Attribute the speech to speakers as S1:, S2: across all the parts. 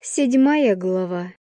S1: Седьмая глава.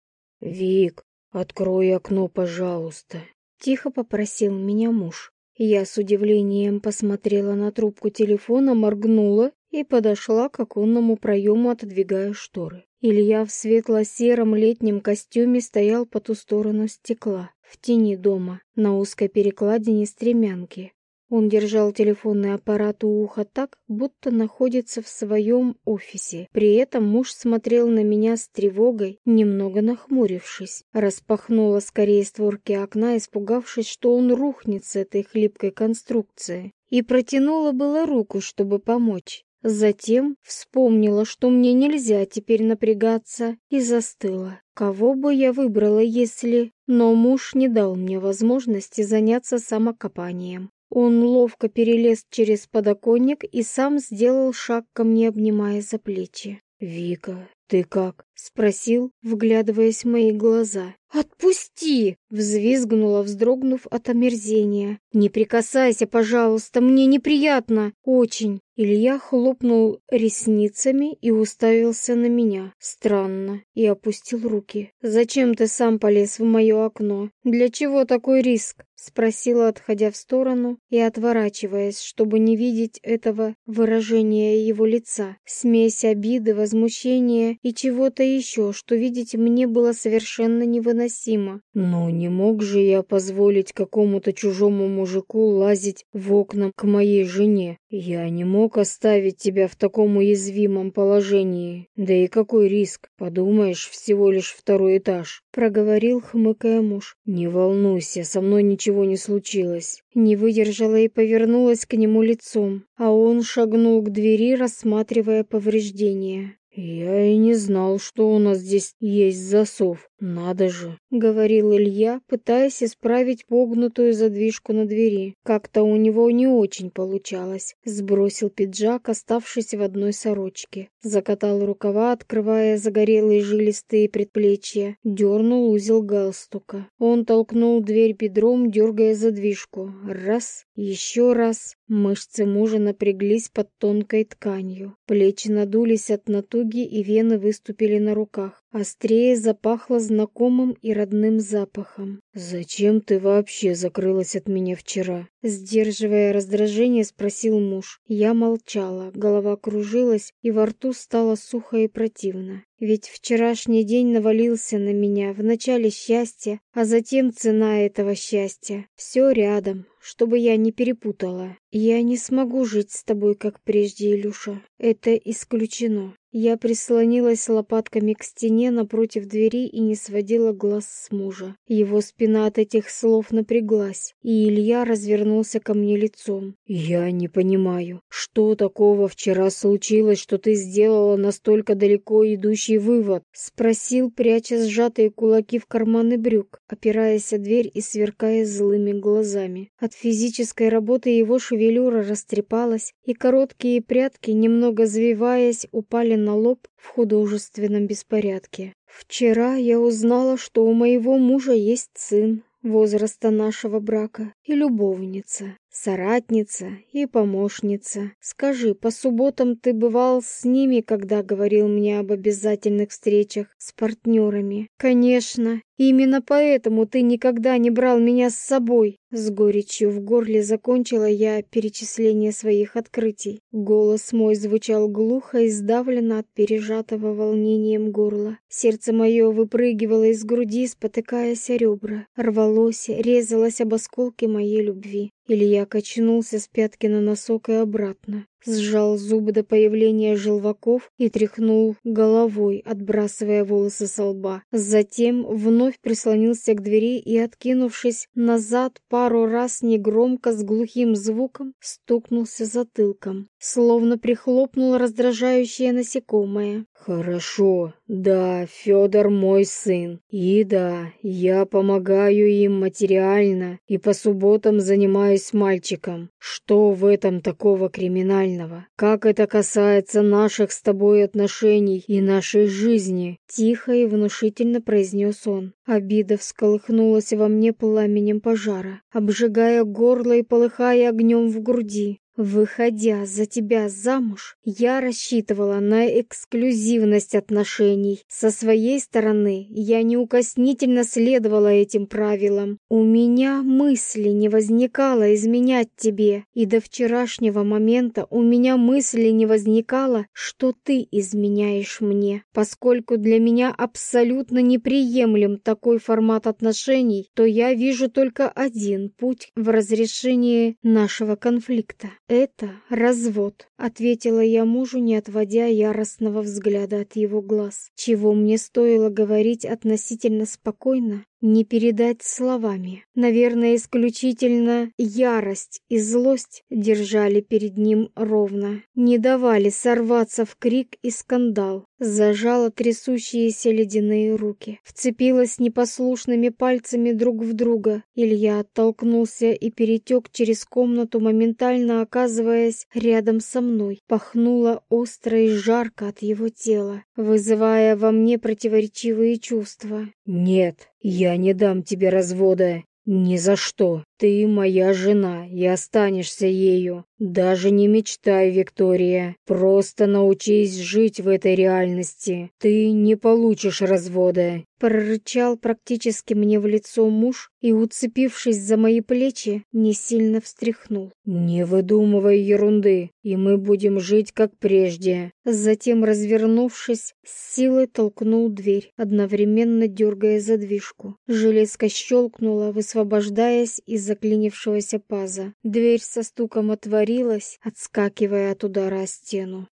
S2: «Вик, открой окно, пожалуйста», —
S1: тихо попросил меня муж. Я с удивлением посмотрела на трубку телефона, моргнула и подошла к оконному проему, отодвигая шторы. Илья в светло-сером летнем костюме стоял по ту сторону стекла, в тени дома, на узкой перекладине стремянки. Он держал телефонный аппарат у уха так, будто находится в своем офисе. При этом муж смотрел на меня с тревогой, немного нахмурившись. Распахнула скорее створки окна, испугавшись, что он рухнет с этой хлипкой конструкции. И протянула было руку, чтобы помочь. Затем вспомнила, что мне нельзя теперь напрягаться, и застыла. Кого бы я выбрала, если... Но муж не дал мне возможности заняться самокопанием. Он ловко перелез через подоконник и сам сделал шаг ко мне, обнимая за плечи.
S2: «Вика, ты как?»
S1: — спросил, вглядываясь в мои глаза. «Отпусти!» — взвизгнула, вздрогнув от омерзения. «Не прикасайся, пожалуйста, мне неприятно! Очень!» Илья хлопнул ресницами и уставился на меня. Странно. И опустил руки. «Зачем ты сам полез в мое окно? Для чего такой риск?» Спросила, отходя в сторону и отворачиваясь, чтобы не видеть этого выражения его лица. Смесь обиды, возмущения и чего-то еще, что видеть мне было совершенно невыносимо.
S2: «Ну, не мог же я позволить какому-то чужому мужику лазить в окна к моей жене. Я не мог оставить тебя в таком уязвимом положении. Да и какой риск? Подумаешь, всего лишь второй этаж», — проговорил, хмыкая муж. «Не волнуйся, со мной ничего не случилось».
S1: Не выдержала и повернулась к нему лицом, а он шагнул к двери, рассматривая повреждения.
S2: «Я и не знал, что у нас здесь есть засов. Надо же!»
S1: — говорил Илья, пытаясь исправить погнутую задвижку на двери. Как-то у него не очень получалось. Сбросил пиджак, оставшись в одной сорочке. Закатал рукава, открывая загорелые жилистые предплечья. Дернул узел галстука. Он толкнул дверь бедром, дергая задвижку. Раз, еще раз. Мышцы мужа напряглись под тонкой тканью. Плечи надулись от натуги и вены выступили на руках. Острее запахло знакомым и родным запахом.
S2: «Зачем ты вообще закрылась от меня вчера?»
S1: Сдерживая раздражение, спросил муж. Я молчала, голова кружилась, и во рту стало сухо и противно. Ведь вчерашний день навалился на меня, вначале счастье, а затем цена этого счастья. Все рядом, чтобы я не перепутала. Я не смогу жить с тобой, как прежде, Илюша. Это исключено. Я прислонилась лопатками к стене напротив двери и не сводила глаз с мужа. Его спина от этих слов напряглась, и Илья развернулся ко мне лицом.
S2: «Я не понимаю, что такого вчера случилось, что ты сделала настолько далеко идущий вывод?»
S1: Спросил, пряча сжатые кулаки в карманы брюк, опираясь о дверь и сверкая злыми глазами. От физической работы его шевелюра растрепалась, и короткие прядки, немного завиваясь, упали на лоб в художественном беспорядке. Вчера я узнала, что у моего мужа есть сын возраста нашего брака и любовница соратница и помощница. Скажи, по субботам ты бывал с ними, когда говорил мне об обязательных встречах с партнерами? Конечно, именно поэтому ты никогда не брал меня с собой. С горечью в горле закончила я перечисление своих открытий. Голос мой звучал глухо и сдавленно от пережатого волнением горла. Сердце мое выпрыгивало из груди, спотыкаясь о ребра. Рвалось, резалось об осколки моей любви. Илья качнулся с пятки на носок и обратно сжал зубы до появления желваков и тряхнул головой, отбрасывая волосы со лба. Затем вновь прислонился к двери и, откинувшись назад пару раз негромко с глухим звуком, стукнулся затылком, словно прихлопнул раздражающее насекомое.
S2: «Хорошо, да, Федор мой сын. И да, я помогаю им материально и по субботам занимаюсь мальчиком. Что в этом такого криминального?» Реального. Как это касается наших с тобой отношений и нашей жизни?»
S1: Тихо и внушительно произнес он. Обида всколыхнулась во мне пламенем пожара, обжигая горло и полыхая огнем в груди. Выходя за тебя замуж, я рассчитывала на эксклюзивность отношений. Со своей стороны, я неукоснительно следовала этим правилам. У меня мысли не возникало изменять тебе, и до вчерашнего момента у меня мысли не возникало, что ты изменяешь мне. Поскольку для меня абсолютно неприемлем такой формат отношений, то я вижу только один путь в разрешении нашего конфликта. Это развод, ответила я мужу, не отводя яростного взгляда от его глаз. Чего мне стоило говорить относительно спокойно, не передать словами. Наверное, исключительно ярость и злость держали перед ним ровно, не давали сорваться в крик и скандал. Зажала трясущиеся ледяные руки, вцепилась непослушными пальцами друг в друга. Илья оттолкнулся и перетек через комнату, моментально оказываясь рядом со мной. Пахнуло остро и жарко от его тела, вызывая во мне противоречивые чувства.
S2: «Нет, я не дам тебе развода. Ни за что. Ты моя жена и останешься ею. Даже не мечтай, Виктория. Просто научись жить в этой реальности. Ты не получишь развода.
S1: Прорычал практически мне в лицо муж и, уцепившись за мои плечи, не сильно встряхнул.
S2: «Не выдумывай ерунды, и мы будем жить как прежде».
S1: Затем, развернувшись, с силой толкнул дверь, одновременно дергая задвижку. Железка щелкнула, высвобождаясь из заклинившегося паза. Дверь со стуком отворилась, отскакивая от удара о стену.